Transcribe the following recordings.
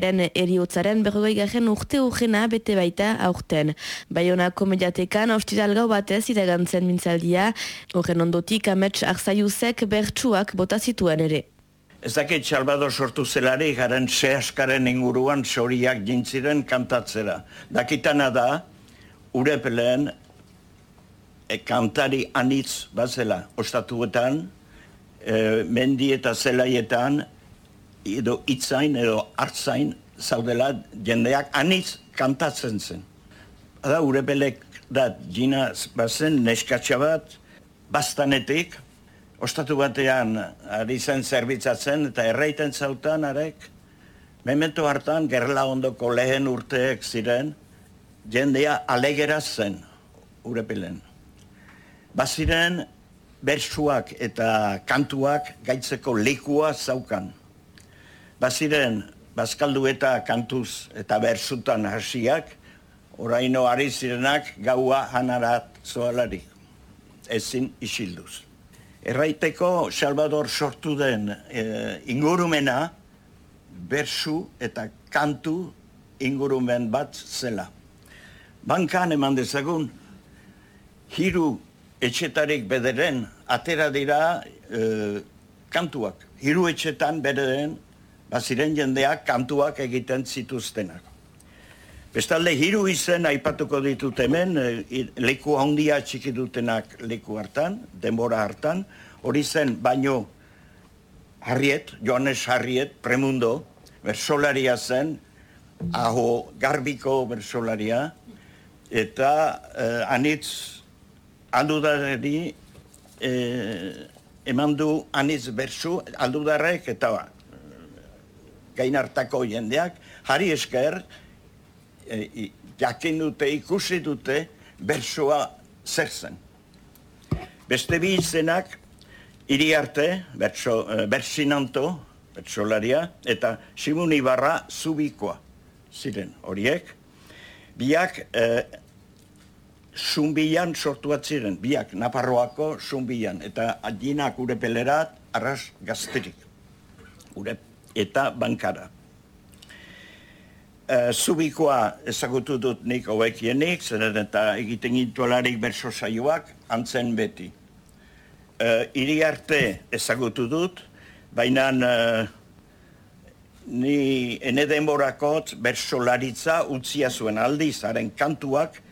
Ren eriotzaren berrogei garen urte urgena bete baita aurten. Baionako mediatekan ostiralgau batez iragantzen mintzaldia, horren ondotik amets arzaiuzek bertsuak bota zituen ere. Ez dakit Salvador sortu zelari garen sehaskaren inguruan soriak jintziren kantatzera. Dakitana da, urepeleen e, kantari anitz bazela ostatuetan, e, mendi eta zelaietan, edo itzain edo hartzain zaudela jendeak anitz kantatzen zen. Ada urepelek da jina bazen neskatxa bat, bastanetik, ostatu batean ari zen zerbitzatzen eta erraiten zautan arek, memento hartan gerla ondoko lehen urteek ziren, jendea alegera zen urepelen. Baziren bersuak eta kantuak gaitzeko lekua zaukan. Baziren bazkaldu eta kantuz eta bersutan hasiak, oraino ari zirenak gaua hanarat zoalari, ezin isilduz. Erraiteko Salvador sortu den e, ingurumena bersu eta kantu ingurumen bat zela. Bankan eman dezagun, hiru etxetarik bederen atera dira e, kantuak. Hiru etxetan bederen, baziren jendeak kantuak egiten zituztenak. Bestalde, hiru izen aipatuko ditut hemen, e, leku handia txiki dutenak leku hartan, denbora hartan, hori zen baino Harriet, Joanes Harriet, Premundo, bersolaria zen, aho garbiko bersolaria, eta eh, anitz aldudarri eh, eman du anitz bersu, aldudarrek eta gain hartako jendeak, jari esker, e, jakin dute, ikusi dute, bersoa zer zen. Beste bi izenak, iri arte, berso, e, bersinanto, bersolaria, eta Simon Ibarra zubikoa, ziren horiek. Biak, e, zumbian sortuat ziren, biak, Naparroako zumbian, eta adinak ure pelerat, arras gazterik, ure, eta bankara. Uh, zubikoa ezagutu dut nik hauekienik, zeren eta egiten gintualarik berso saioak, antzen beti. Uh, iri arte ezagutu dut, baina uh, ni ene denborakot berso laritza utzia zuen aldiz, haren kantuak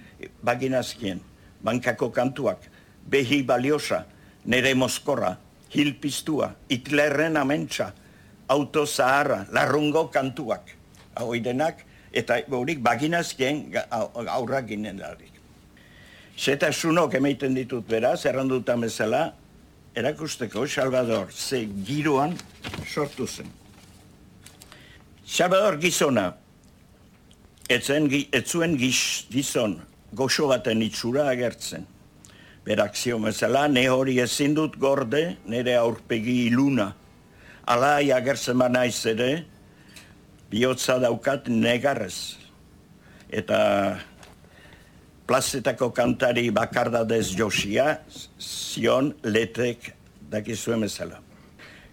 baginazkien, bankako kantuak, behi baliosa, nere moskorra, hilpistua, itlerren amentsa, auto zaharra, larrungo kantuak, hau denak, eta horik baginazkien aurrak ginen darik. Zeta sunok emaiten ditut beraz, erranduta bezala, erakusteko Salvador ze giroan sortu zen. Salvador gizona, etzen, etzuen giz, gizon goxo baten itxura agertzen. Berak zio bezala, ne hori ezin dut gorde, nire aurpegi iluna. Alai agertzen ba naiz ere, bihotza daukat negarrez. Eta plazetako kantari bakardadez josia, zion letek dakizuen bezala.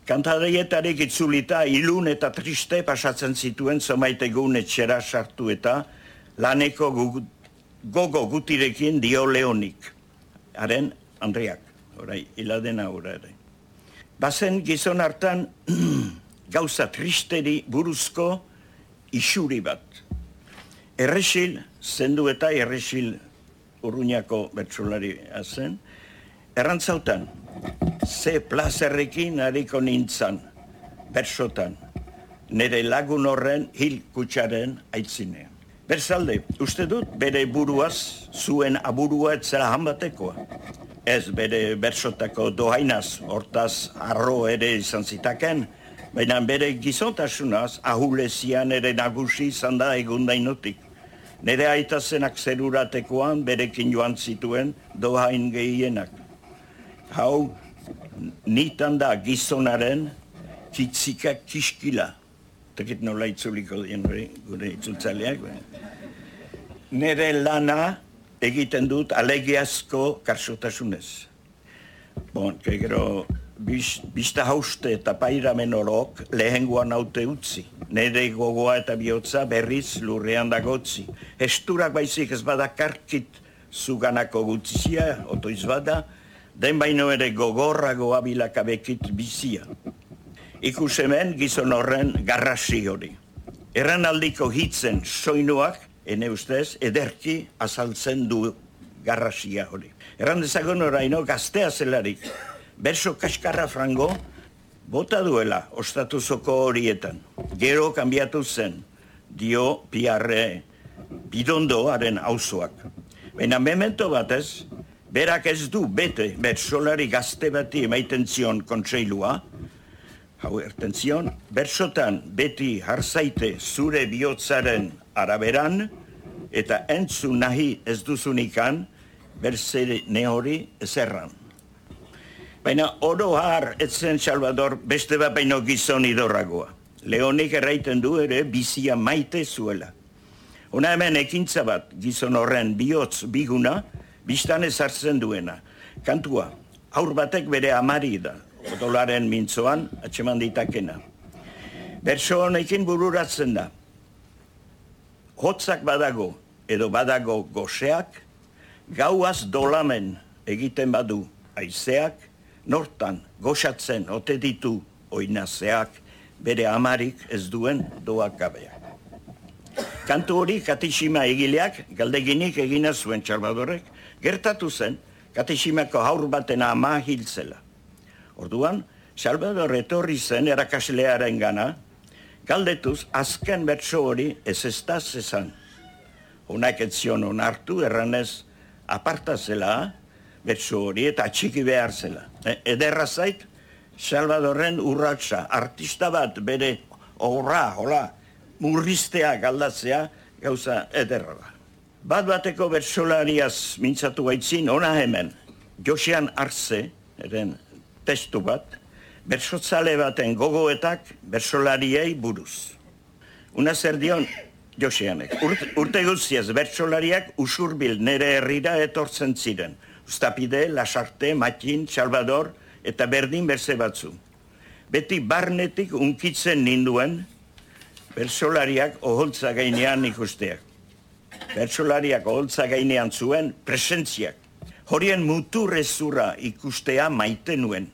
Kantarietarik itzulita ilun eta triste pasatzen zituen zomaite egun etxera sartu eta laneko gogo gutirekin dio leonik. Haren, Andriak, orai, hiladena ora ere. Bazen gizon hartan gauza tristeri buruzko isuri bat. Erresil, zendu eta erresil urruñako bertsolari zen, errantzautan, ze plazerrekin hariko nintzan, bersotan, nire lagun horren hil kutsaren aitzinean. Berzalde, uste dut bere buruaz zuen aburua etzera hanbatekoa. Ez bere bersotako dohainaz, hortaz arro ere izan zitaken, Baina bere gizontasunaz, ahulezian ere nagusi izan da egundainotik. Nere aita zenak zeruratekoan berekin joan zituen dohain gehienak. Hau, nitan da gizonaren kitzika kiskila. Tekit nola itzuliko dien gure itzultzaleak. Nere lana egiten dut alegiazko karsotasunez. Bon, gero bista hauste eta pairamen orok lehenguan haute utzi. Nere gogoa eta bihotza berriz lurrean dagotzi. Esturak baizik ez bada karkit zuganako gutzia, otoiz bada, den baino ere gogorrago abilakabekit bizia. Ikus hemen gizon horren garrasi hori. Erran aldiko hitzen soinuak, ene ustez, ederki azaltzen du garrasia hori. Erran dezagun oraino gaztea zelarik, berso kaskarra frango, bota duela ostatuzoko horietan. Gero kanbiatu zen, dio piarre bidondoaren hauzoak. Baina memento batez, berak ez du bete bersolari gazte bati emaiten zion kontseilua, hau erten bersotan beti harzaite zure bihotzaren araberan, eta entzu nahi ez duzunikan, berzere nehori ezerran. Baina oro har etzen Salvador beste bat baino gizon idorragoa. Leonik erraiten du ere bizia maite zuela. Una hemen ekintza bat gizon horren bihotz biguna, biztan ezartzen duena. Kantua, aur batek bere amari da, odolaren mintzoan, atseman ditakena. Berso honekin bururatzen da. Hotzak badago, edo badago goseak, gauaz dolamen egiten badu aizeak, nortan goxatzen ote ditu oinazeak bere amarik ez duen doak gabea. Kantu hori katixima egileak galdeginik egina zuen txarbadorek, gertatu zen katiximako haur baten ama hiltzela. Orduan, Salvador etorri zen erakaslearen gana, galdetuz azken bertso hori ez ez da zezan. Honak etzion onartu erranez aparta zela, betzu hori eta txiki behar zela. E, ederra zait, Salvadorren urratsa, artista bat bere horra, hola, murriztea galdatzea, gauza ederra da. Bat bateko bersolariaz mintzatu gaitzin, ona hemen, Josean Arze, eren testu bat, bersotzale baten gogoetak bersolariei buruz. Una zer dion, Joseanek, urte, urte guztiaz bersolariak usurbil nere herrira etortzen ziren, Uztapide, Lasarte, Matin, Salvador eta berdin berze batzu. Beti barnetik unkitzen ninduen bersolariak oholtza gainean ikusteak. Bersolariak oholtza gainean zuen presentziak. Horien mutu rezura ikustea maite nuen.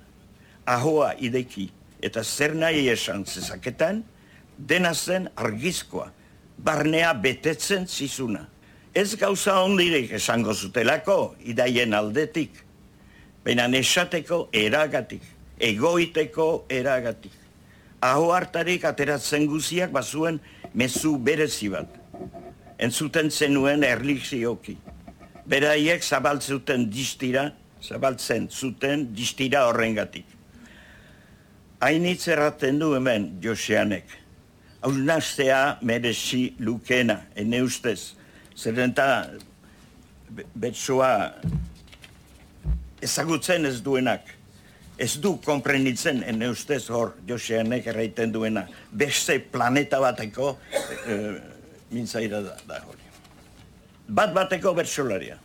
Ahoa ideki eta zer nahi esan zezaketan, dena zen argizkoa, barnea betetzen zizuna ez gauza ondirik esango zutelako, idaien aldetik, baina nesateko eragatik, egoiteko eragatik. Aho hartarik ateratzen guziak bazuen mezu berezi bat. Entzuten zenuen erlikzioki. Beraiek zabaltzuten distira, zabaltzen zuten distira horrengatik. Hainitz erraten du hemen Joseanek. Hau naztea merezi lukena, ene ustez, Zeren eta betsoa ezagutzen ez duenak, ez du komprenitzen, ene ustez hor, Joseanek erraiten duena, beste planeta bateko e, mintzaira da, da hori. Bat bateko bersolaria.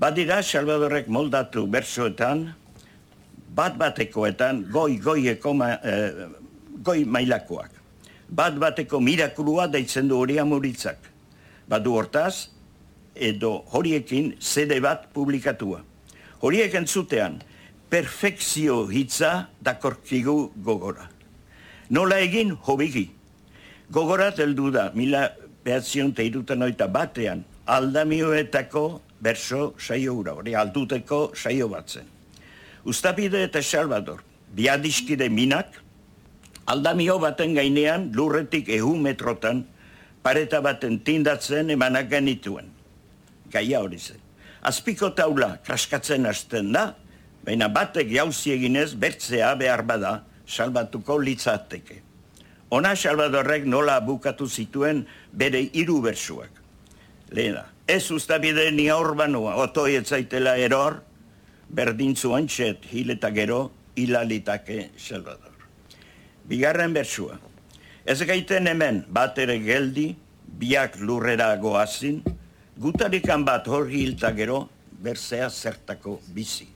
Badira, Salvadorek moldatu bersoetan, bat batekoetan goi goieko ma, e, goi mailakoak. Bat bateko mirakulua deitzen du hori amuritzak badu hortaz, edo horiekin zede bat publikatua. Horiek entzutean, perfekzio hitza dakorkigu gogora. Nola egin hobigi. Gogora teldu da, mila behatzion teirutan oita batean, aldamioetako berso saio ura, hori alduteko saio batzen. Uztapide eta Salvador, biadiskide minak, aldamio baten gainean lurretik ehu metrotan pareta baten tindatzen emanak genituen. Gaia hori zen. Azpiko taula kraskatzen hasten da, baina batek jauzi eginez bertzea behar bada salbatuko litzateke. Ona Salvadorrek nola bukatu zituen bere hiru bersuak. Lehena, ez ustabide ni aurbanua, otoi etzaitela eror, berdintzu antxet hileta gero hilalitake Salvador. Bigarren bersua, Ez gaiten hemen bat ere geldi, biak lurrera goazin, gutarikan bat hor hilta gero, berzea zertako bizi.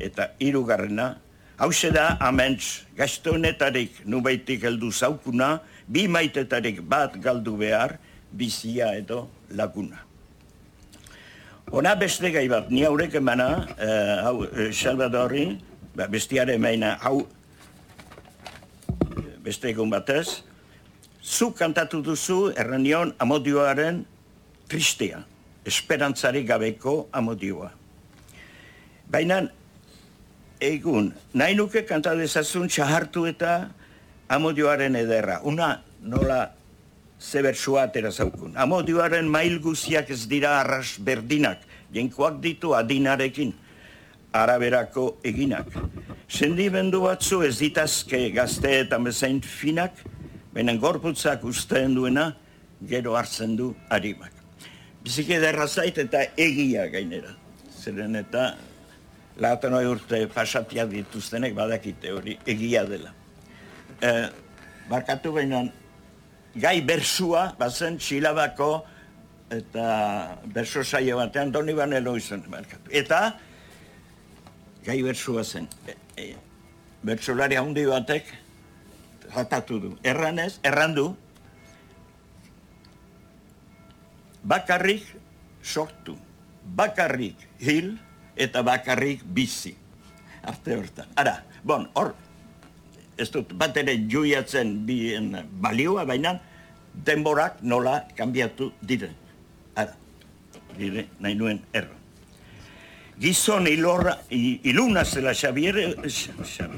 Eta hirugarrena Hau da, aments, gastonetarik nubaitik heldu zaukuna, bi maitetarik bat galdu behar, bizia edo laguna. Ona beste gai bat, ni haurek emana, eh, hau, eh, Salvadori, ba, bestiare meina, hau, beste egun batez, zu kantatu duzu errenion amodioaren tristea, esperantzari gabeko amodioa. Baina, egun, nahi nuke kanta dezazun txahartu eta amodioaren ederra. Una nola zebertsua atera zaukun. Amodioaren mail guziak ez dira arras berdinak, jenkoak ditu adinarekin araberako eginak. Sendi bendu batzu ez ditazke gazte eta bezain finak, benen gorputzak usteen duena, gero hartzen du harimak. Bizik ederra zait eta egia gainera. Zeren eta hori urte pasatia dituztenek badakite hori egia dela. E, barkatu behinan, gai bersua, bazen txilabako eta berso saio batean, doni banelo izan, barkatu. Eta, gai bersua zen. E, e, bersolari handi batek, ratatu du. Erranez, errandu, bakarrik sortu, bakarrik hil, eta bakarrik bizi. Arte hortan. Ara, bon, hor, ez dut bat ere juiatzen bien balioa, baina denborak nola kanbiatu dire. Ara, dire, nahi nuen erro. Gizon ilorra, iluna zela Xavier,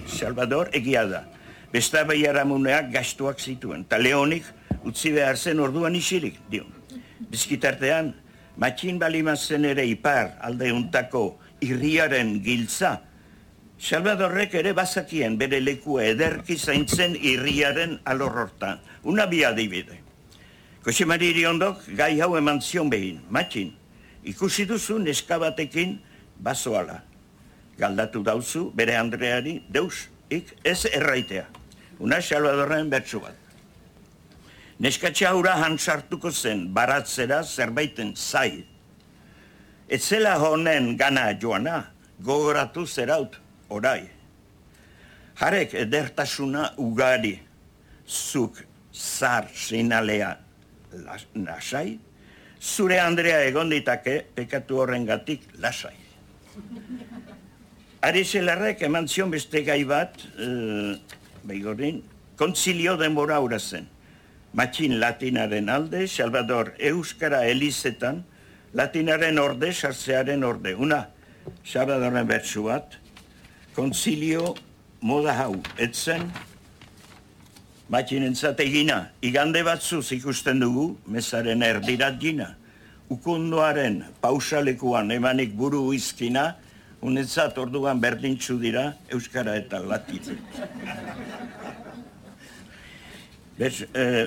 Salvador, egia da. Besta baiaramuneak gastuak zituen. Ta leonik utzi behar zen orduan isirik, dio. Bizkitartean, matxin balimazen ere ipar alde untako irriaren giltza. Salvadorrek ere bazakien bere lekua ederki zaintzen irriaren alorrortan. Una bi adibide. Kose mariri ondok gai hau eman zion behin, matxin. Ikusi duzu neskabatekin bazoala. Galdatu dauzu bere Andreari deus ik ez erraitea. Una Salvadorren bertsu bat. Neskatxa hura hansartuko zen baratzera zerbaiten zai Etzela honen gana joana, gogoratu zeraut orai. Jarek edertasuna ugari, zuk zar sinalea lasai, zure Andrea egon ditake pekatu horren gatik lasai. Ari zelarrek eman zion beste gai bat, uh, behigorin, kontzilio denbora zen. Matxin latinaren alde, Salvador Euskara Elizetan, latinaren orde, sartzearen orde. Una, xabadorren bertsu bat, konzilio moda hau, etzen, matxinentzat egina, igande batzuz ikusten dugu, mezaren erdirat gina, ukundoaren pausalekuan emanik buru izkina, unetzat orduan berdintzu dira, Euskara eta Latin. Bez, eh,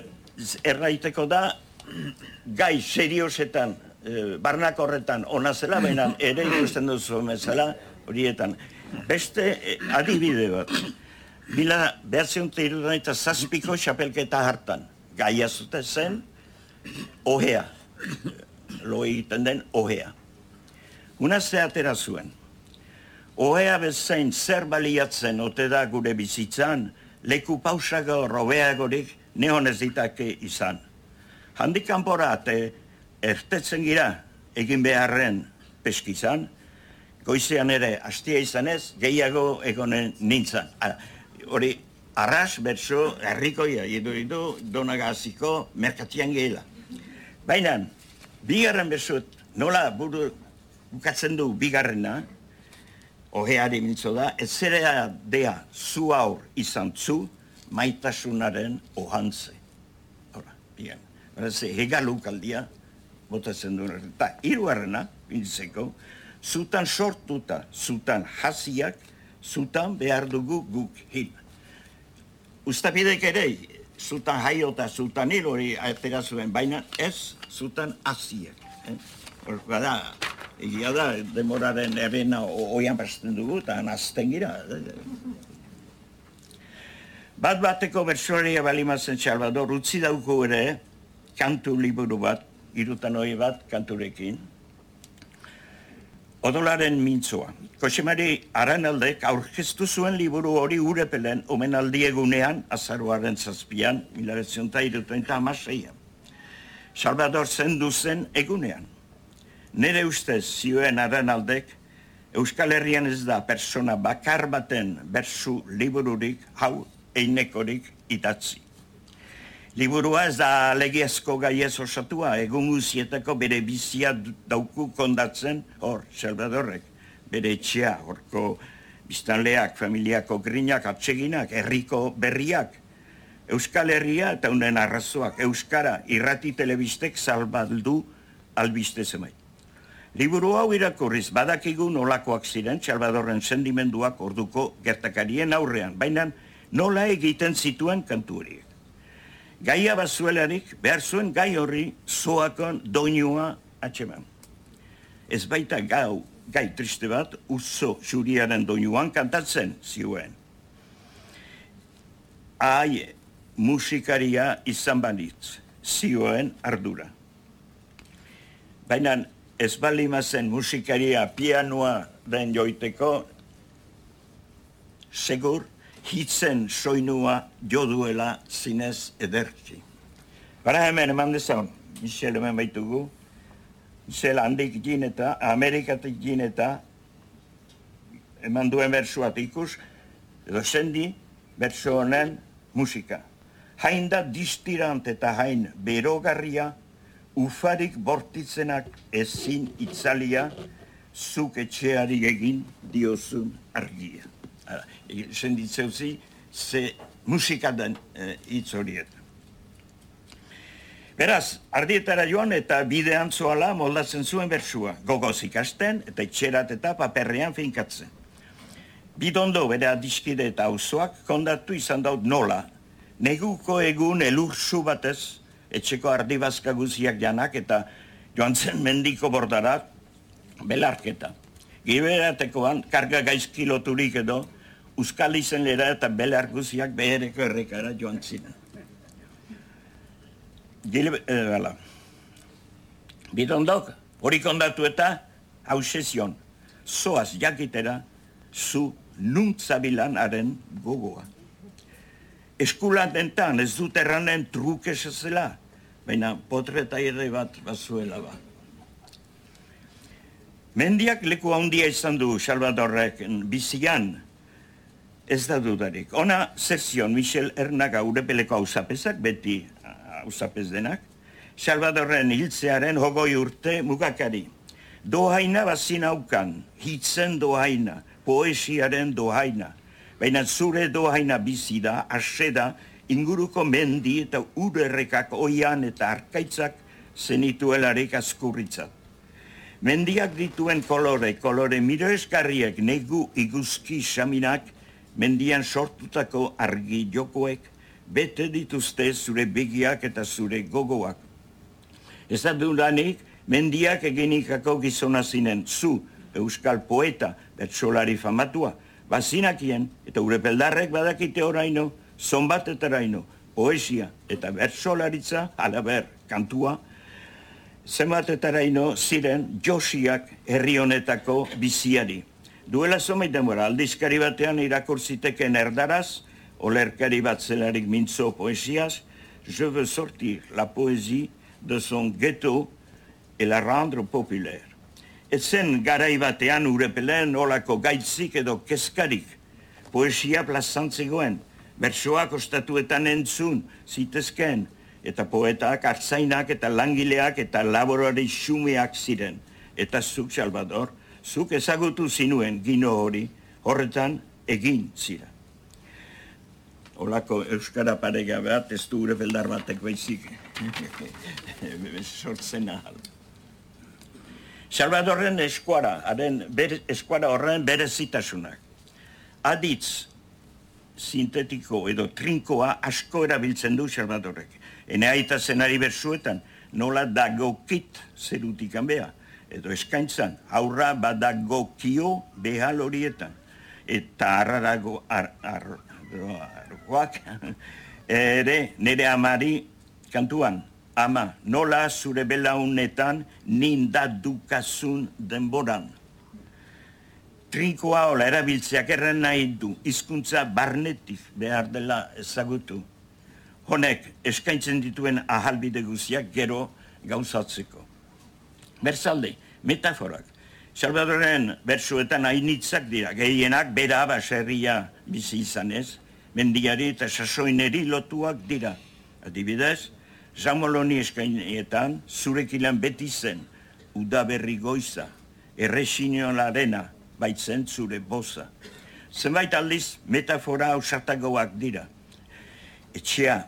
erraiteko da, gai seriosetan e, barnak horretan ona zela, baina ere ikusten duzu zela horietan. Beste e, adibide bat, bila behatzeunte irudan eta zazpiko xapelketa hartan, gaia zute zen, ohea, lo egiten den ohea. Una ze atera zuen, ohea bezain zer baliatzen ote da gure bizitzan, leku pausago robeagorik nehonez ditake izan. Handik kanpora ertetzen gira egin beharren peskizan, goizean ere hastia izanez, gehiago egonen nintzen. Hori, arras, berso, herrikoia, edo edo, donagaziko, merkatian gehela. Baina, bigarren bersut, nola buru bukatzen du bigarrena, oheari mintzo da, ez zerea dea zu aur izan zu, maitasunaren ohantze. Hora, bien. Hegaluk aldia, botatzen duen. Eta hiruarrena, bintzeko, zutan sortuta, zutan hasiak, zutan behar dugu guk hil. Uztapidek ere, zutan jaiota, zutan hil hori atera zuen, baina ez zutan hasiak. Eh? Bada, egia da, demoraren erena oian basten dugu, eta nazten gira. Bat bateko bersoria balimazen Salvador, utzi dauko ere, kantu liburu bat, irutan hori bat kanturekin. Odolaren mintzoa. Kosemari Aranaldek aurkeztu zuen liburu hori urepelen omenaldi egunean, azaruaren zazpian, mila betzionta irutuenta amaseian. Salvador zendu zen egunean. Nere ustez zioen Aranaldek, Euskal Herrian ez da persona bakar baten bersu libururik, hau einekorik itatzi. Liburua ez da legiazko gaiez osatua, egun guzietako bere bizia dauku kondatzen, hor, Salvadorrek, bere etxea, horko biztanleak, familiako grinak, atseginak, herriko berriak, Euskal Herria eta unen arrazoak, Euskara, irrati telebistek salbaldu albiste zemai. Liburu hau irakurriz badakigu nolakoak ziren Salvadorren sendimenduak orduko gertakarien aurrean, baina nola egiten zituen kantu horiek gaia bazuelarik, behar zuen gai horri zoakon doinua atxeman. Ez baita gau, gai triste bat, uso juriaren doinuan kantatzen ziuen. Ai, musikaria izan banitz, zioen ardura. Baina ez bali mazen musikaria pianoa den joiteko, segur, hitzen soinua jo duela zinez ederki. Bara hemen eman dezan, Michel hemen baitugu, Michel handik gin eta, Amerikatik gin eta, eman duen bersuat ikus, edo sendi bersu honen musika. Hain da distirant eta hain berogarria, ufarik bortitzenak ezin itzalia, zuk etxeari egin diozun argia senditzeuzi, ze musika den e, hitz horiet. Beraz, ardietara joan eta bidean zoala moldatzen zuen bersua, gogoz ikasten eta itxerat eta paperrean finkatzen. Bidondo bere adiskide eta auzoak kondatu izan daut nola, neguko egun elursu batez, etxeko ardibazka guziak janak eta joan zen mendiko bordarat belarketa. Giberatekoan, karga gaizkiloturik edo, Euskal izen lera eta bele arguziak behereko errekara joan ziren. Gile, e, bala. Bidondok, hori kondatu eta hausezion, zoaz jakitera zu nuntzabilan haren gogoa. Eskulan dentan ez dut erranen trukesa zela, baina potreta ere bat bazuela ba. Mendiak leku handia izan du Salvadorrek bizian, Ez da dudarik. Ona sezioan Michel Ernaga urepeleko hausapezak, beti hausapez denak, Salvadorren hiltzearen hogoi urte mugakari. Dohaina bazin aukan, hitzen dohaina, poesiaren dohaina. Baina zure dohaina bizi da, ase da, inguruko mendi eta urerrekak oian eta arkaitzak zenituelarik askurritzat. Mendiak dituen kolore, kolore miro eskarriek, negu iguzki xaminak, mendian sortutako argi jokoek, bete dituzte zure begiak eta zure gogoak. Ez da dudanik, mendiak eginikako gizona zinen zu, euskal poeta, betxolari famatua, bazinakien, eta urepeldarrek badakite oraino, zonbat eta raino, poesia eta bertsolaritza, alaber, kantua, zenbat eta raino ziren josiak herri honetako biziari. Duela zomeit demora, aldizkari batean irakur ziteken erdaraz, olerkari bat zelarik mintzo poesiaz, je veux sortir la poesie de son ghetto et la rendre populaire. Ez zen garai batean urepelen olako gaitzik edo keskarik, poesia plazantzegoen, bersoak ostatuetan entzun, zitezken, eta poetak, hartzainak eta langileak eta laborari xumeak ziren, eta zuk, Salvador, zuk ezagutu zinuen gino hori, horretan egin zira. Olako Euskara parega bat, ez du gure beldar batek baizik, sortzen ahal. Salvadorren eskuara, haren eskuara horren bere zitasunak. Aditz, sintetiko edo trinkoa asko erabiltzen du Salvadorrek. Ene aita zenari bersuetan, nola dagokit zerutikan beha edo eskaintzan, aurra badagokio behal horietan. Eta arrarago ar, ere nire amari kantuan, ama, nola zure belaunetan ninda dukazun denboran. trinkoa hola erabiltzeak erren nahi du, hizkuntza barnetik behar dela ezagutu. Honek eskaintzen dituen ahalbide guziak gero gauzatzeko. Berzalde, metaforak. Salvadoren bersuetan hainitzak dira, gehienak bera baserria bizi izanez, mendiari eta sasoineri lotuak dira. Adibidez, Zamoloni eskainietan zurekilan beti zen, udaberri goiza, erresiniolarena, baitzen zure boza. Zenbait aldiz, metafora ausartagoak dira. Etxea,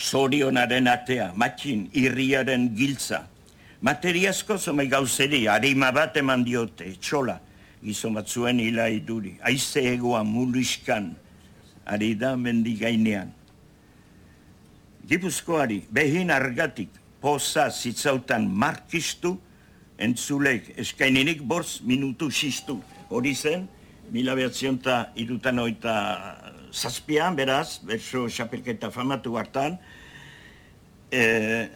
zorionaren atea, matxin, irriaren giltza, Materiazko zomai gauzeri, harima bat eman diote, txola, gizon bat hila iduri, aize egoa muliskan, ari da mendi gainean. Gipuzkoari, behin argatik, poza zitzautan markistu, entzulek eskaininik borz minutu xistu. Hori zen, mila behatzion eta irutan oita zazpian, beraz, berso xapelketa famatu hartan, e,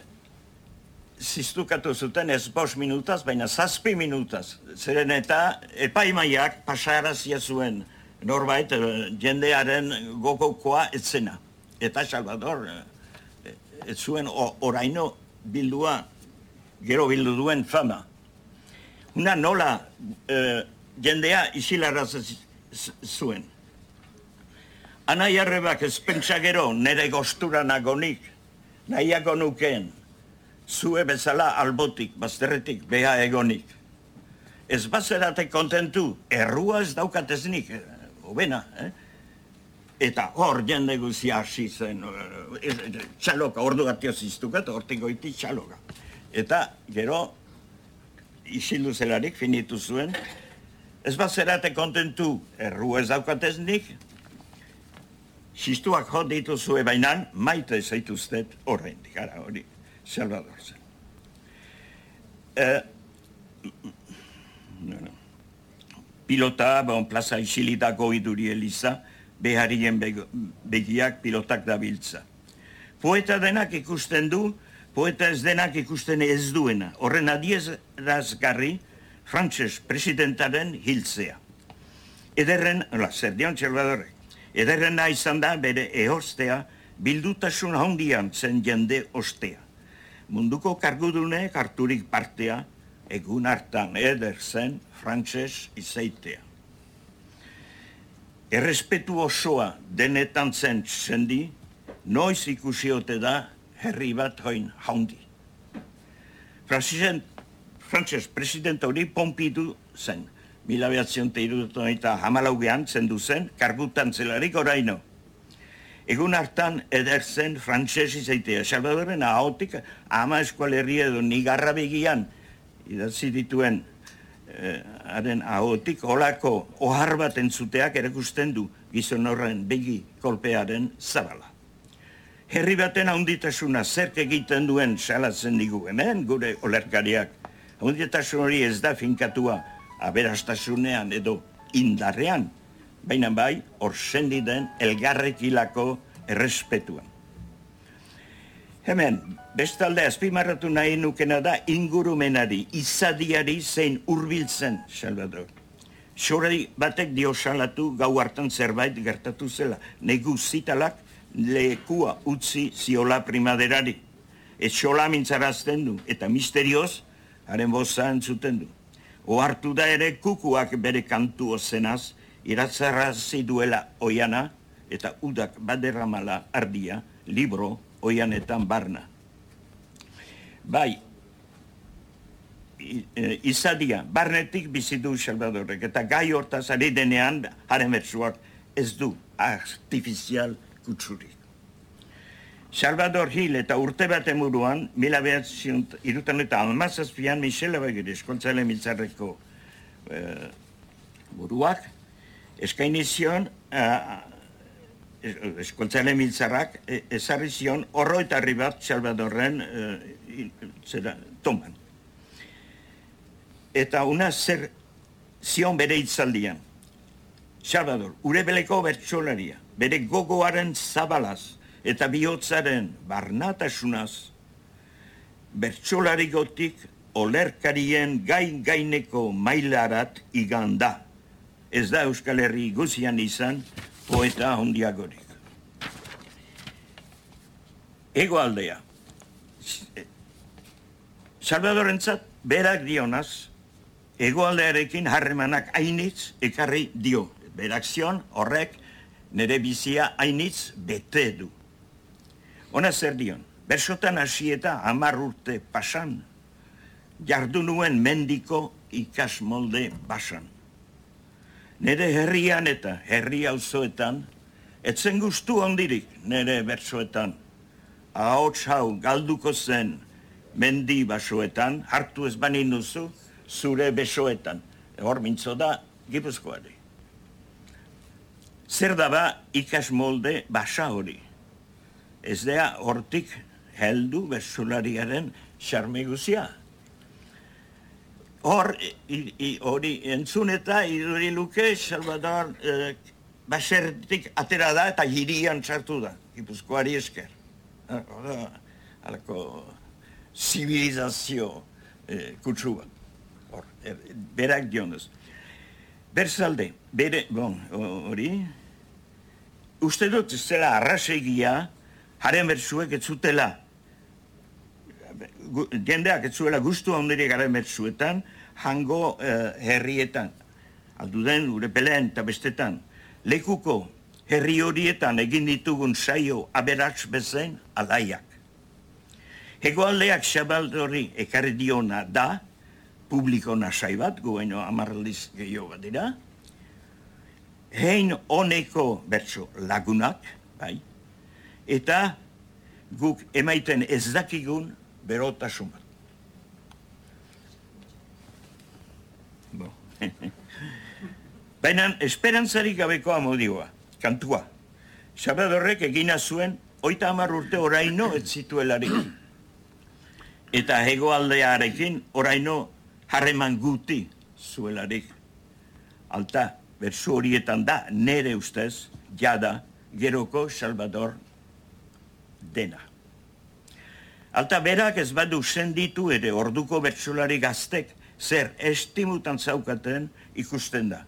ziztukatu zuten ez bos minutaz, baina zazpi minutaz. Zeren eta epaimaiak pasarazia zuen norbait eh, jendearen gogokoa etzena. Eta Salvador eh, ez zuen oraino bildua, gero bildu duen fama. Una nola e, jendea isilaraz zuen. Anai arrebak ez pentsa gero nire gostura nagonik, nahiako nukeen, zue bezala albotik, bazterretik, beha egonik. Ez bazerate kontentu, errua ez daukateznik, eh, obena, eh? Eta hor jende guzia hasi zen, eh, txaloka, ordu gatio ziztukat, hortik goiti txaloka. Eta gero, isildu zelarik, finitu zuen, ez bazerate kontentu, errua ez daukateznik, Xistuak jo dituzue bainan, maite zaituztet horrein, gara hori. Salvador. Eh, pilota, bon, plaza isilitako iduri eliza, beharien begiak pilotak dabiltza. Poeta denak ikusten du, poeta ez denak ikusten ez duena. Horren adiez razgarri, frantses presidentaren hiltzea. Ederren, la, zer dion txelbadorek, ederren izan da bere ehostea, bildutasun hondian zen jende ostea munduko kargudune harturik partea, egun hartan eder zen frantses izaitea. Errespetu osoa denetan zen zendi, noiz ikusiote da herri bat hoin haundi. Frantses presidenta hori pompidu zen, mila behatzen eta hamalaugean zendu zen, kargutan zelarik oraino egun hartan eder zen frantses izaitea. Salvadoren ahotik ama eskualerria edo nigarra begian idatzi dituen eh, haren ahotik olako ohar bat entzuteak erakusten du gizon horren begi kolpearen zabala. Herri baten haunditasuna zerk egiten duen salatzen digu hemen gure olerkariak. Haunditasun hori ez da finkatua aberastasunean edo indarrean, baina bai, hor sendi den elgarrekilako errespetuan. Hemen, bestalde azpimarratu nahi nukena da ingurumenari, izadiari zein hurbiltzen Salvador. Xorei batek dio salatu gau hartan zerbait gertatu zela, negu zitalak lekua utzi ziola primaderari. Ez xola mintzarazten du, eta misterioz, haren boza entzuten du. Oartu da ere kukuak bere kantu ozenaz, iratzarrazi duela oiana, eta udak baderramala ardia, libro oianetan barna. Bai, e, izadia, barnetik bizitu Salvadorek, eta gai hortaz ari denean, haren ez du artifizial kutsurik. Salvador Gil eta urte bat emuruan, mila behatzion, irutan eta almazazpian, Michele Abagir, eskontzale miltzarreko e, buruak, eskainizion, eskontzale miltzarrak e, ezarri zion horro eta bat Salvadorren e, zera, toman. Eta una zer zion bere itzaldian. Salvador, ure beleko bertsolaria, bere gogoaren zabalaz eta bihotzaren barnatasunaz, bertsolari gotik olerkarien gain gaineko mailarat iganda. Ez da Euskal Herri guzian izan poeta hondiagorik. Ego aldea. Salvadorentzat berak dionaz, egoaldearekin harremanak hainitz ekarri dio. Berakzion horrek nire bizia hainitz bete du. Ona zer dion, bersotan hasi eta hamar urte pasan, jardu nuen mendiko ikas molde basan. Nere herrian eta herri auzoetan, etzen guztu ondirik nere bersoetan, ahots hau galduko zen mendi basoetan, hartu ez bani nuzu, zure besoetan. Hor mintzo da, gipuzkoari. Zer da ba ikas molde basa hori. Ez dea hortik heldu bersulariaren xarme guzia. Hor, hori entzun eta iduri luke, Salvador, eh, basertik atera da eta hirian txartu da, gipuzkoari esker. Hora, alako zibilizazio eh, kutsua. Hor, er, berak dionez. Berzalde, bere, bon, hori, uste dut zela arrasegia, haren berzuek ez zutela, jendeak ez zuela guztu handirik haren berzuetan, hango eh, herrietan, alduden gure peleen eta bestetan, lekuko herri horietan egin ditugun saio aberats bezen alaiak. Hegoaldeak xabaldori ekarri diona da, publiko nasai bat, gueno amarraldiz gehiago bat dira, hein honeko bertso lagunak, bai, eta guk emaiten ez dakigun berotasun bat. Bo. Baina esperantzarik gabeko amodioa, kantua. Sabadorrek egina zuen, oita hamar urte oraino ez zituelarik eta hegoaldearekin oraino harreman guti zuelarik. Alta, bersu horietan da, nere ustez, jada, geroko Salvador dena. Alta, berak ez badu senditu ere orduko bertsulari gaztek, zer estimutan zaukaten ikusten da.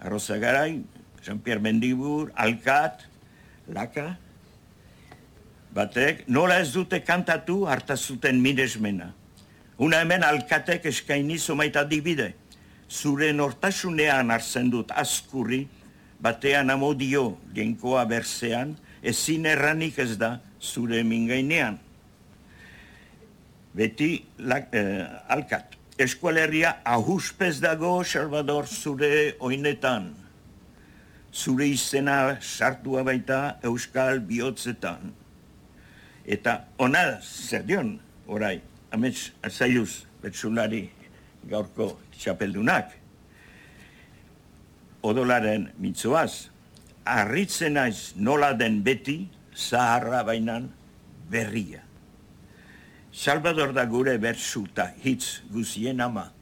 Arroza garai, Jean-Pierre Mendibur, Alkat, Laka, batek, nola ez dute kantatu hartazuten miresmena. Una hemen alkatek eskaini zomaita dibide. Zure nortasunean hartzen dut askurri, batean amodio genkoa berzean, ezin erranik ez da zure mingainean. Beti eh, alkat. Eskualerria ahuspez dago, Salvador, zure oinetan. Zure izena sartua baita Euskal bihotzetan. Eta ona zer dion, orai, amets azaiuz betsulari gaurko txapeldunak. Odolaren mitzoaz, arritzen aiz nola den beti, zaharra bainan berria. Salvador da gure bersuta hitz guzien ama.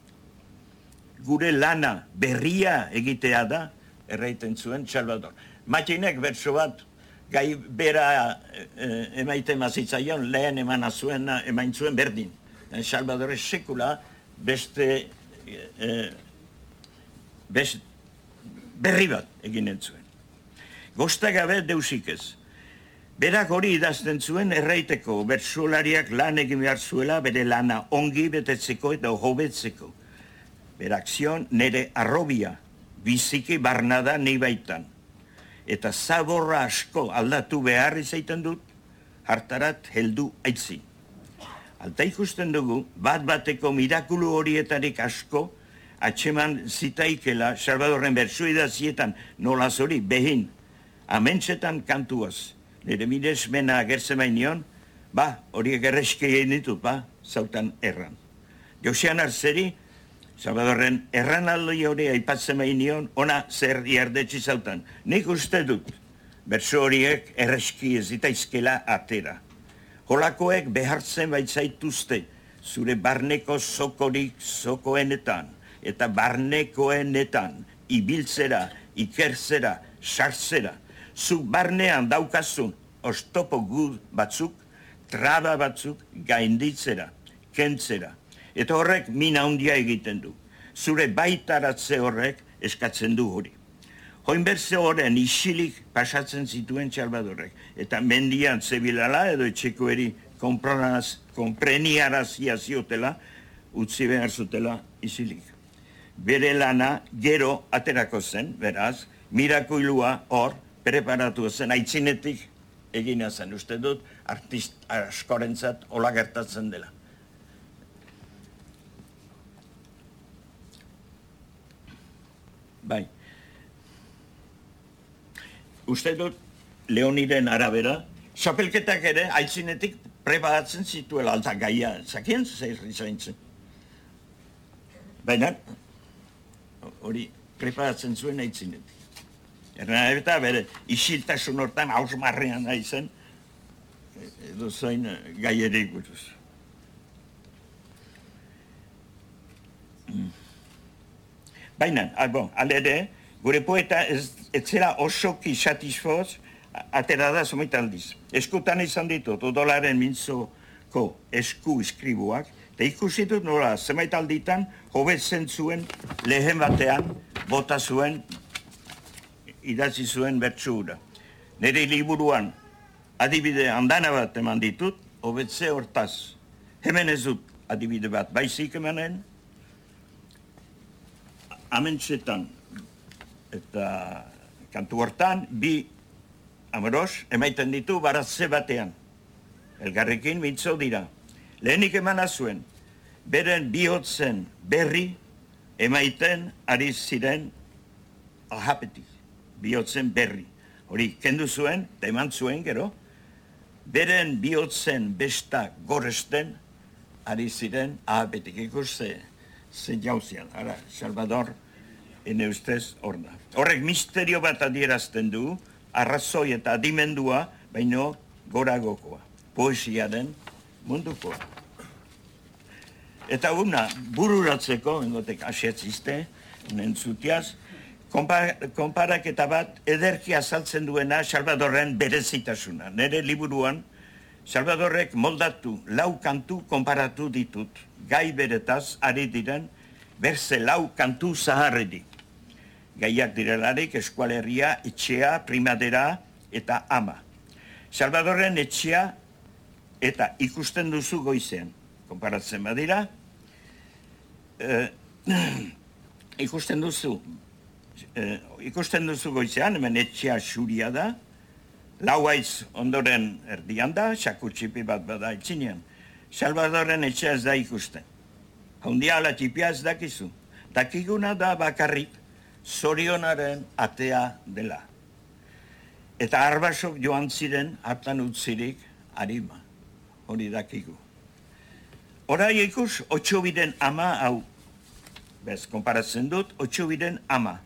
Gure lana berria egitea da, erraiten zuen Salvador. Matinek bersu bat gai bera e, emaite mazitzaion, lehen eman azuen, emain zuen berdin. E, Salvador sekula beste, e, best, berri bat egin entzuen. Gostagabe deusik ez. Berak hori idazten zuen erraiteko, bertsolariak lan egin behar zuela, bere lana ongi betetzeko eta hobetzeko. Berakzion nire arrobia, biziki barnada nahi baitan eta zaborra asko aldatu behar izaiten dut, hartarat heldu aitzi. Alta ikusten dugu, bat bateko mirakulu horietarik asko, atxeman zitaikela, Salvadorren bersu idazietan nola zori, behin, amentsetan kantuaz, nire miresmena agertzen bainion, ba, horiek erreske egin ditut, ba, zautan erran. Josean Arzeri, Salvadorren erran aldoi hori aipatzen behin nion, ona zer diardetsi zautan. Nik uste dut, berso horiek erreski ez itaizkela atera. Holakoek behartzen baitzaituzte zure barneko zokorik zokoenetan, eta barnekoenetan, ibiltzera, ikerzera, sartzera, zu barnean daukazun, ostopo gu batzuk, traba batzuk gainditzera, kentzera, Eta horrek mina handia egiten du. Zure baitaratze horrek eskatzen du hori. Hoinbertze horren isilik pasatzen zituen txalbadorrek. Eta mendian zebilala edo etxeko eri kompreniarazia ziotela, utzi behar zutela isilik. Bere lana gero aterako zen, beraz, mirakuilua hor, preparatu zen, aitzinetik egina zen. Uste dut, artist askorentzat hola gertatzen dela. Bai. Uste dut, Leoniren arabera, xapelketak ere, aitzinetik preparatzen zituela alta gaia, zakien zer izaintzen. Baina, hori preparatzen zuen aitzinetik. Erna eta bere, isiltasun hortan hausmarrean nahi zen, edo zain gai ere ikuruz. Mm. Baina, albo, ah, alere, gure poeta ez, zera osoki satisfoz, atera da zomit aldiz. Eskutan izan ditut, odolaren mintzoko esku iskribuak, eta ikusi dut nola, zemait alditan, hobetzen zuen lehen batean, bota zuen, idatzi zuen bertsura. Nere liburuan, adibide handana bat eman ditut, hobetze hortaz. Hemen ez dut adibide bat, baizik emanen, amentsetan, eta kantu hortan, bi amoros, emaiten ditu baratze batean. Elgarrekin mintzo dira. Lehenik emana zuen, beren bihotzen berri emaiten ari ziren ahapetik, bihotzen berri. Hori, kendu zuen, eta eman zuen gero, beren bihotzen besta goresten ari ziren ahapetik. Ikus ze, ze jauzian, ara, Salvador, ene ustez, hor da. Horrek misterio bat adierazten du, arrazoi eta adimendua, baino goragokoa, poesiaren mundukoa. Eta una, bururatzeko, engotek asetzizte, nentzutiaz, konparak eta bat ederki azaltzen duena Salvadorren berezitasuna. Nere liburuan, Salvadorrek moldatu lau kantu konparatu ditut, gai beretaz ari diren, berze lau kantu zaharredik gaiak direlarik eskualerria, etxea, primadera eta ama. Salvadorren etxea eta ikusten duzu goizean, konparatzen badira, eh, ikusten duzu, eh, ikusten duzu goizean, hemen etxea xuria da, lau aiz ondoren erdian da, txipi bat bada etxinean. Salvadorren etxea ez da ikusten. Haundia ala txipia ez dakizu. Dakiguna da bakarrik, zorionaren atea dela. Eta arbasok joan ziren hartan utzirik harima, hori dakigu. Horai ikus, otxobiden ama hau, bez, konparatzen dut, otxobiden ama.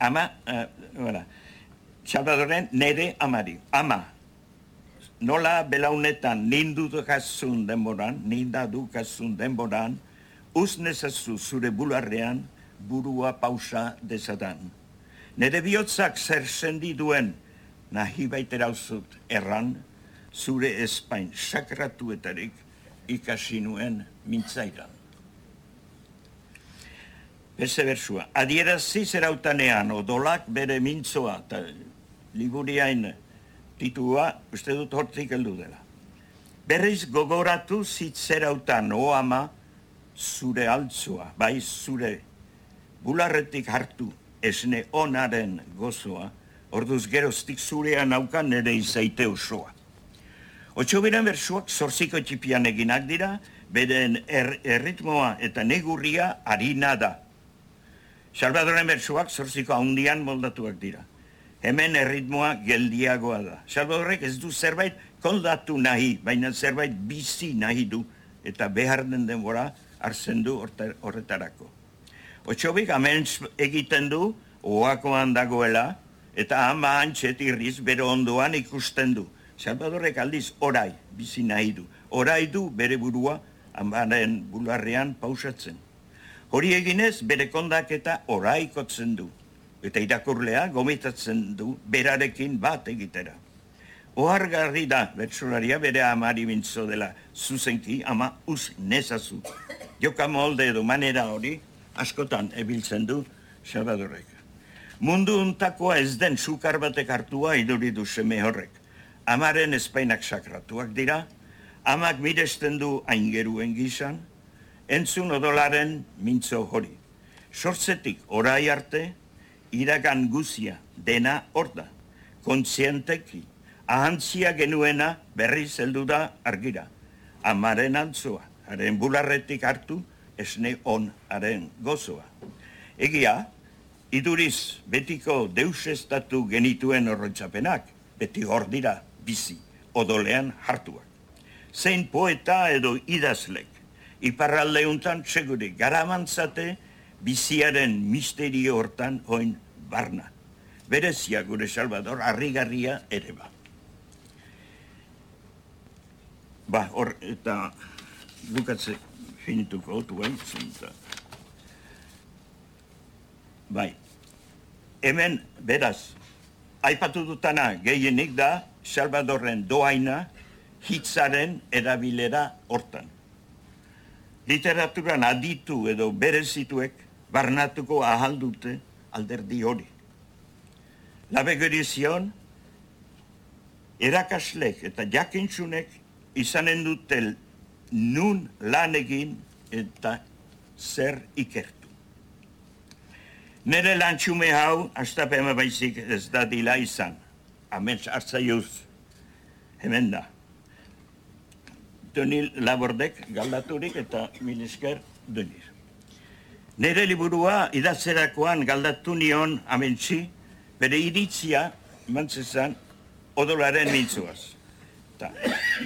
Ama, uh, Salvadoren nere amari, ama, nola belaunetan nindu dukazun denboran, ninda dukazun denboran, uznezazu zure bularrean burua pausa dezadan. Nere bihotzak zer sendi duen nahi baitera uzut erran, zure espain sakratuetarik ikasi nuen mintzairan. Beste bersua, adierazi zerautanean odolak bere mintzoa, eta liburiain titua, uste dut hortzik heldu dela. Berriz gogoratu zitzerautan o ama zure altzua, bai zure bularretik hartu esne onaren gozoa, orduz geroztik zurean aukan nire izaite osoa. Otxo beren bersuak zorziko txipian eginak dira, beden er, erritmoa eta negurria harina da. Salvadoren bersuak zorziko handian moldatuak dira hemen erritmoa geldiagoa da. Salvadorrek ez du zerbait koldatu nahi, baina zerbait bizi nahi du, eta behar den denbora hartzen du horretarako. Otsobik amens egiten du, oakoan dagoela, eta ama antxet irriz bere ondoan ikusten du. Salvadorrek aldiz orai bizi nahi du. Orai du bere burua amaren bularrean pausatzen. Hori eginez bere kondak eta oraikotzen du eta irakurlea gomitatzen du berarekin bat egitera. Oargarri da, bertsolaria bere amari bintzo dela zuzenki, ama uz nezazu. Joka molde edo manera hori, askotan ebiltzen du, Salvadorrek. Mundu untakoa ez den sukar batek hartua iduridu seme horrek. Amaren espainak sakratuak dira, amak miresten du aingeruen gizan, entzun odolaren mintzo hori. Sortzetik orai arte, iragan guzia dena hor da, kontzienteki, ahantzia genuena berri zeldu da argira. Amaren antzua, haren bularretik hartu, esne on haren gozoa. Egia, iduriz betiko deus estatu genituen horretxapenak, beti hor dira bizi, odolean hartuak. Zein poeta edo idazlek, iparralde untan txegurik garamantzate, biziaren misterio hortan oin barna. Berezia gure Salvador, harrigarria ere ba. Ba, hor, eta bukatze finituko otu bai, zinta. Bai, hemen, beraz, aipatu dutana gehienik da, Salvadorren doaina, hitzaren erabilera hortan. Literaturan aditu edo berezituek, barnatuko ahaldute alderdi hori. Labegerizion, erakaslek eta jakintzunek izanen dute nun lan egin eta zer ikertu. Nere lantxume hau, astapema baizik ez da dila izan. Amens hartzaiuz, hemen da. Donil labordek galdaturik eta milisker donir. Nere liburua idatzerakoan galdatu nion amentsi, bere iritzia, mantzezan, odolaren mintzuaz. Ta,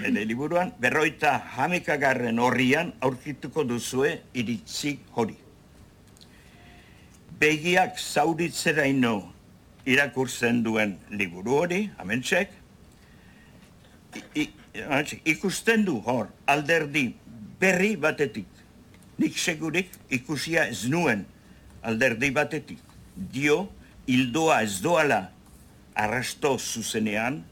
nere liburuan, berroita jamekagarren horrian aurkituko duzue iritzi hori. Begiak zauritzera ino irakurtzen duen liburu hori, amentxek, ikusten du hor alderdi berri batetik nik segurik ikusia ez nuen alderdi batetik. Dio, hildoa ez doala arrasto zuzenean,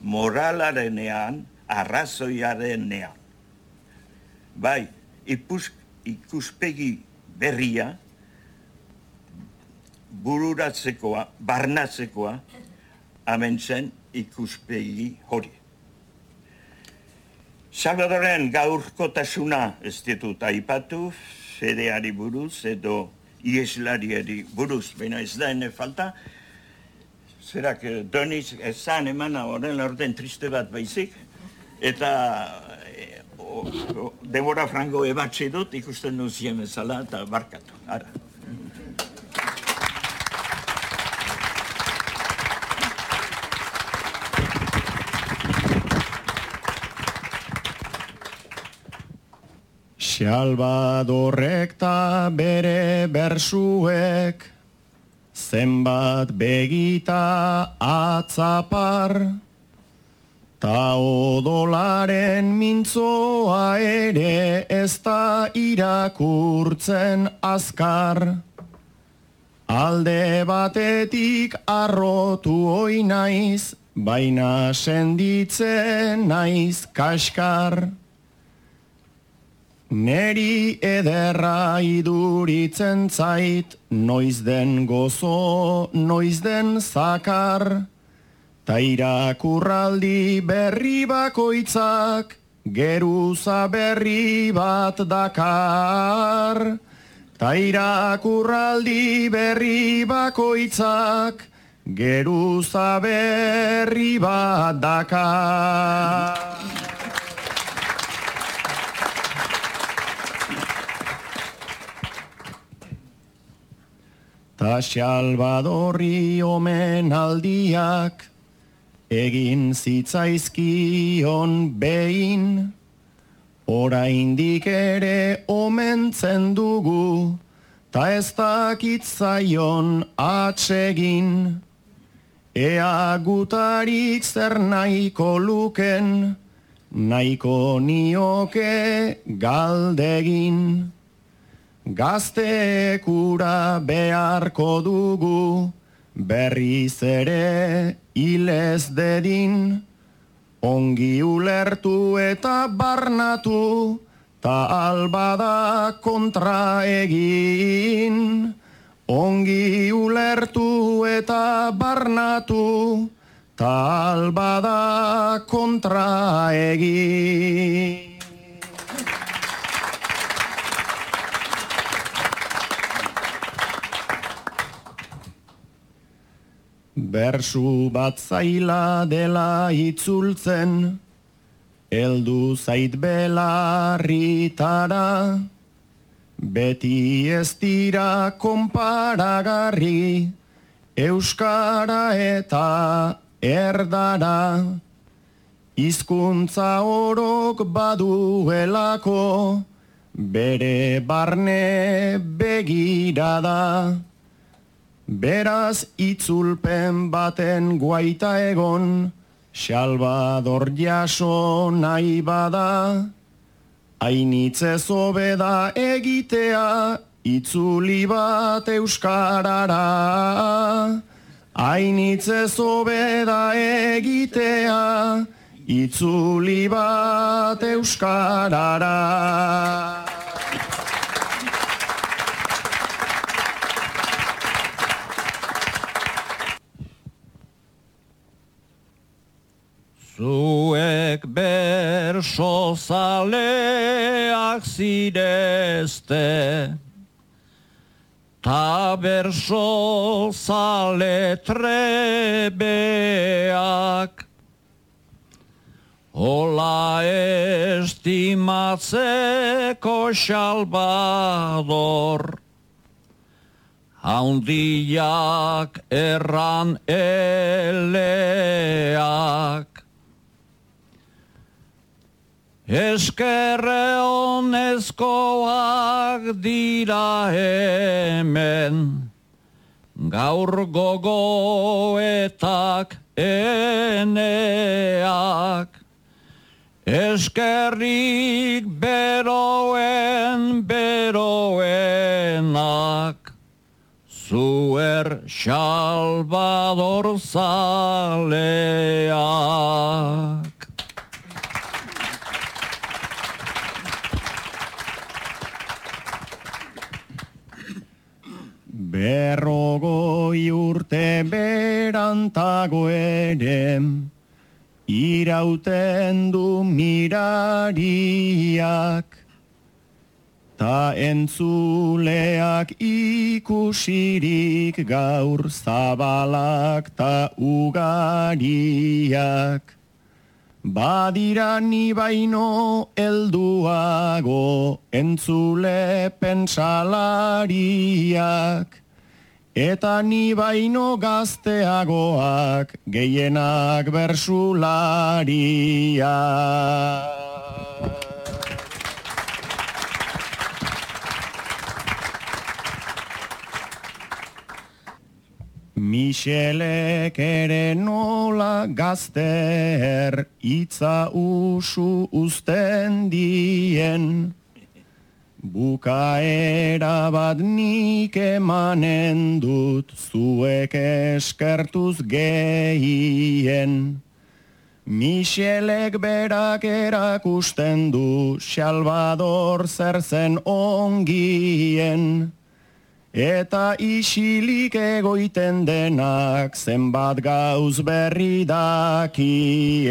moralarenean, arrazoiarenean. Bai, ipus, ikuspegi berria, bururatzekoa, barnatzekoa, amentzen ikuspegi hori. Salvadoren gaurkotasuna ez ditut aipatu, fedeari buruz edo ieslariari buruz, baina ez da ene falta. Zerak, eh, doniz, ezan emana horren orden triste bat baizik, eta e, demora frango ebatxe dut, ikusten duzien ezala eta barkatu, ara. Salvadorrek ta bere bersuek. Zenbat begita atzapar. Ta odolaren mintzoa ere ez da irakurtzen azkar. Alde batetik arrotu oi naiz baina senditzen naiz kaskar Neri ederra iduritzen zait, noiz den gozo, noiz den zakar, ta irakurraldi berri bakoitzak, geruza berri bat dakar. Ta irakurraldi berri bakoitzak, geruza berri bat dakar. Ta Salvadorri omen aldiak egin zitzaizkion behin. Oraindik ere omentzen dugu ta ez dakitzaion atsegin. Ea gutarik zer nahiko luken nahiko nioke galdegin Gaztekura beharko dugu, berriz ere hilez dedin, ongi ulertu eta barnatu, ta albada kontra egin. Ongi ulertu eta barnatu, ta albada kontra egin. Bersu bat zaila dela itzultzen, eldu zait belarritara, beti ez dira konparagarri, euskara eta erdara, hizkuntza orok baduelako, bere barne begirada. Beraz itzulpen baten guaita egon, Salvador jaso nahi bada, hainitze zobeda egitea, itzuli bat euskarara. Hainitze zobeda egitea, itzuli bat euskarara. Zuek berso zaleak zidezte, ta berso zale trebeak, Ola estimatzeko xalbador, haundiak erran eleak. Eskerre honezkoak dira hemen, gaur gogoetak eneak. Eskerrik beroen beroenak, zuer Salvador zaleak. Berrogoi urte berantago ere, irauten du mirariak, ta entzuleak ikusirik gaur zabalak ta ugariak. Badira ni baino elduago entzule pensalariak, eta ni baino gazteagoak gehienak bersulariak. Michelek ere nola gazter itza usu usten dien. Bukaera bat nik emanen dut zuek eskertuz gehien. Michelek berak erakusten du Salvador zer zen ongien. Eta isilik egoiten denak zenbat gauz berri dakie.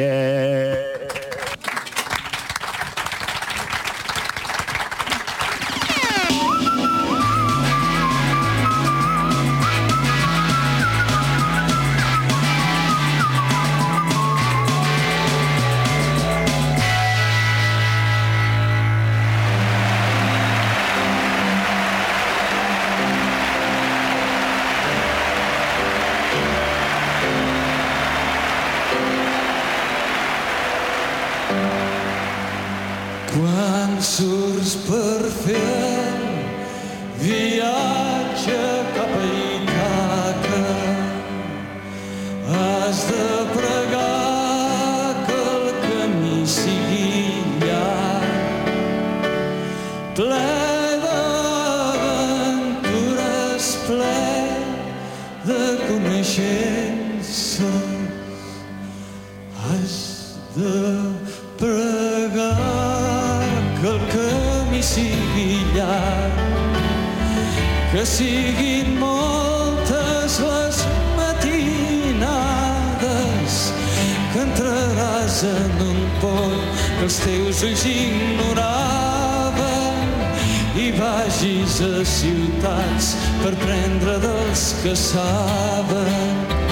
que siguin moltes les matinades que entraràs en un pont que els teus ulls ignoraven i vagis a ciutats per prendre dels que saben.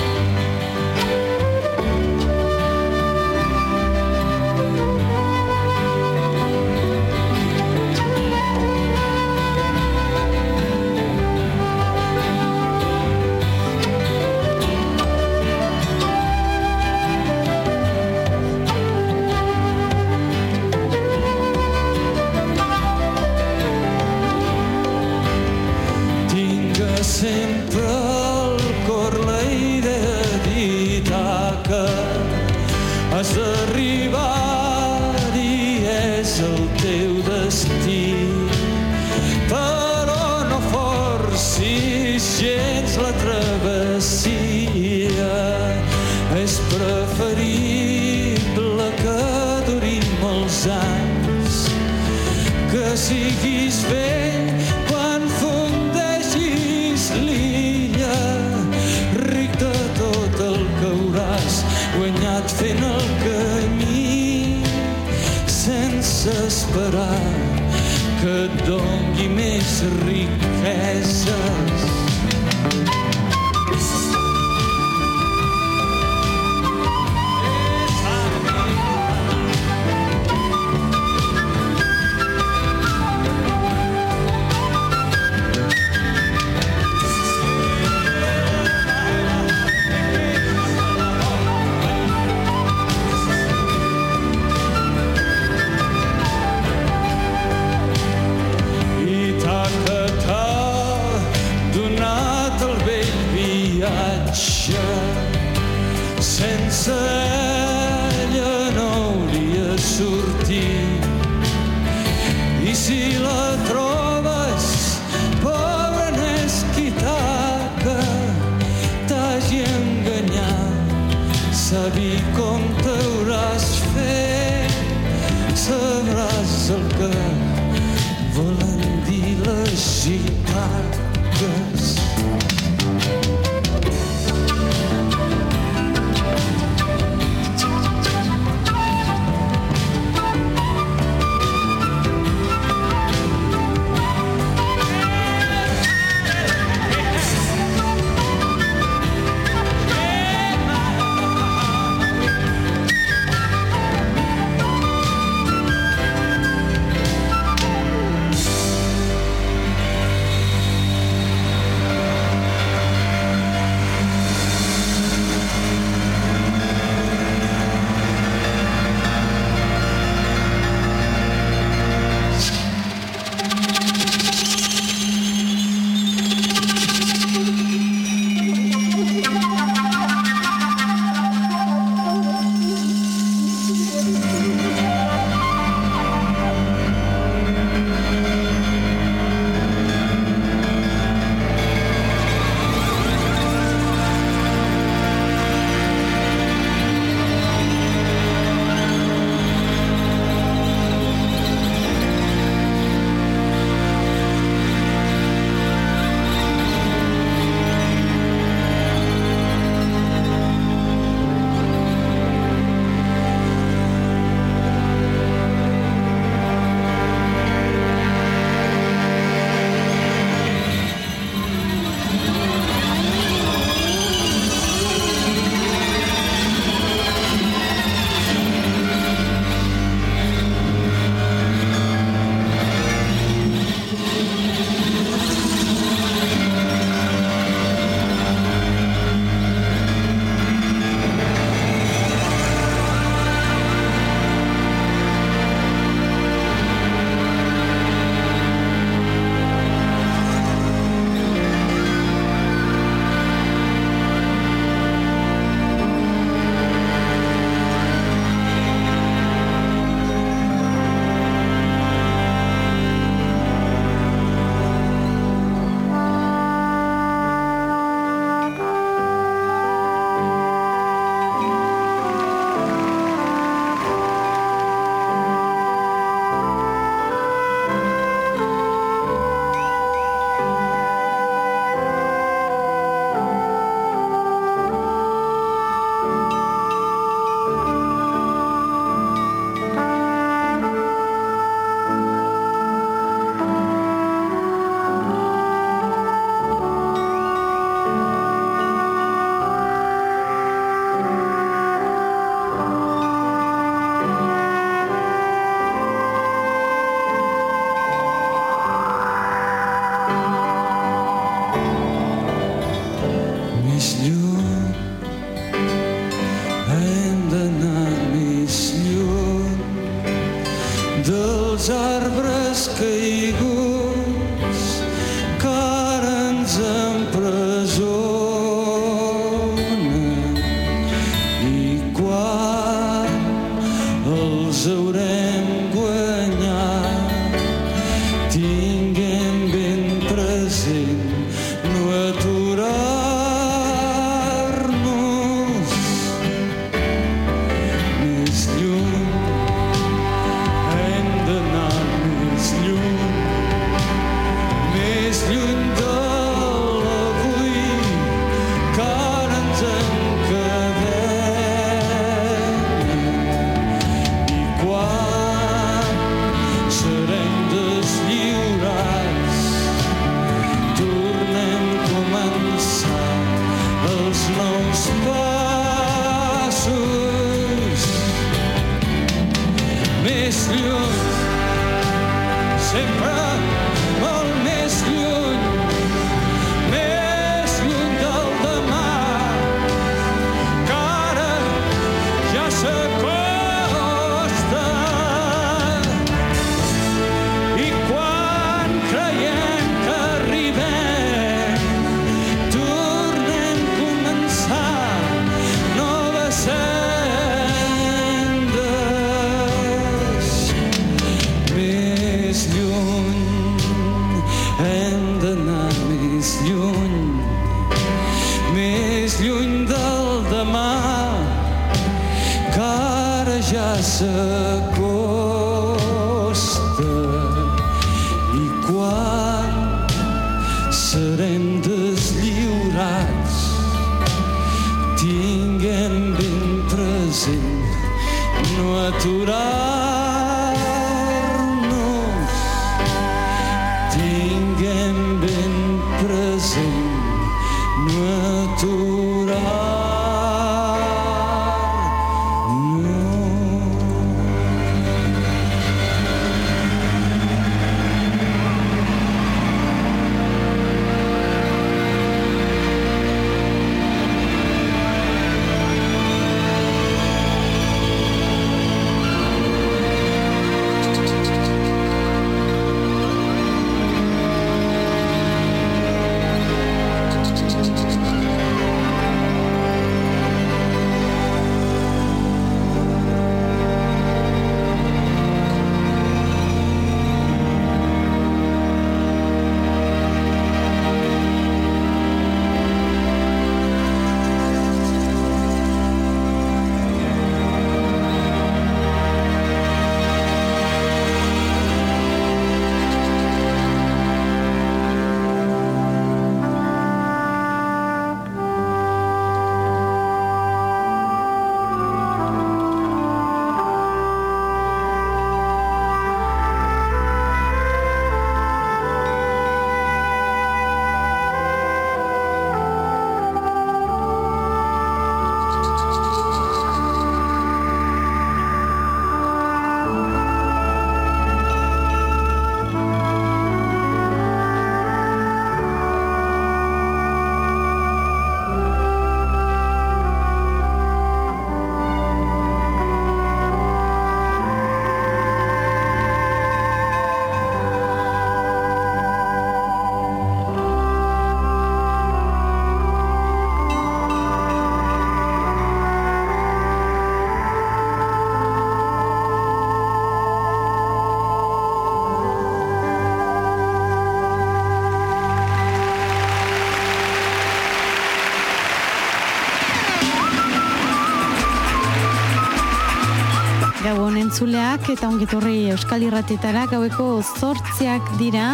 entzuleak eta ongetorri Euskal Irratietara gaueko zortziak dira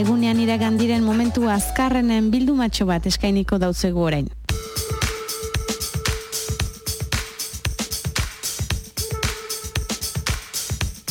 egunean iragan diren momentu azkarrenen bildumatxo bat eskainiko dautzegu orain.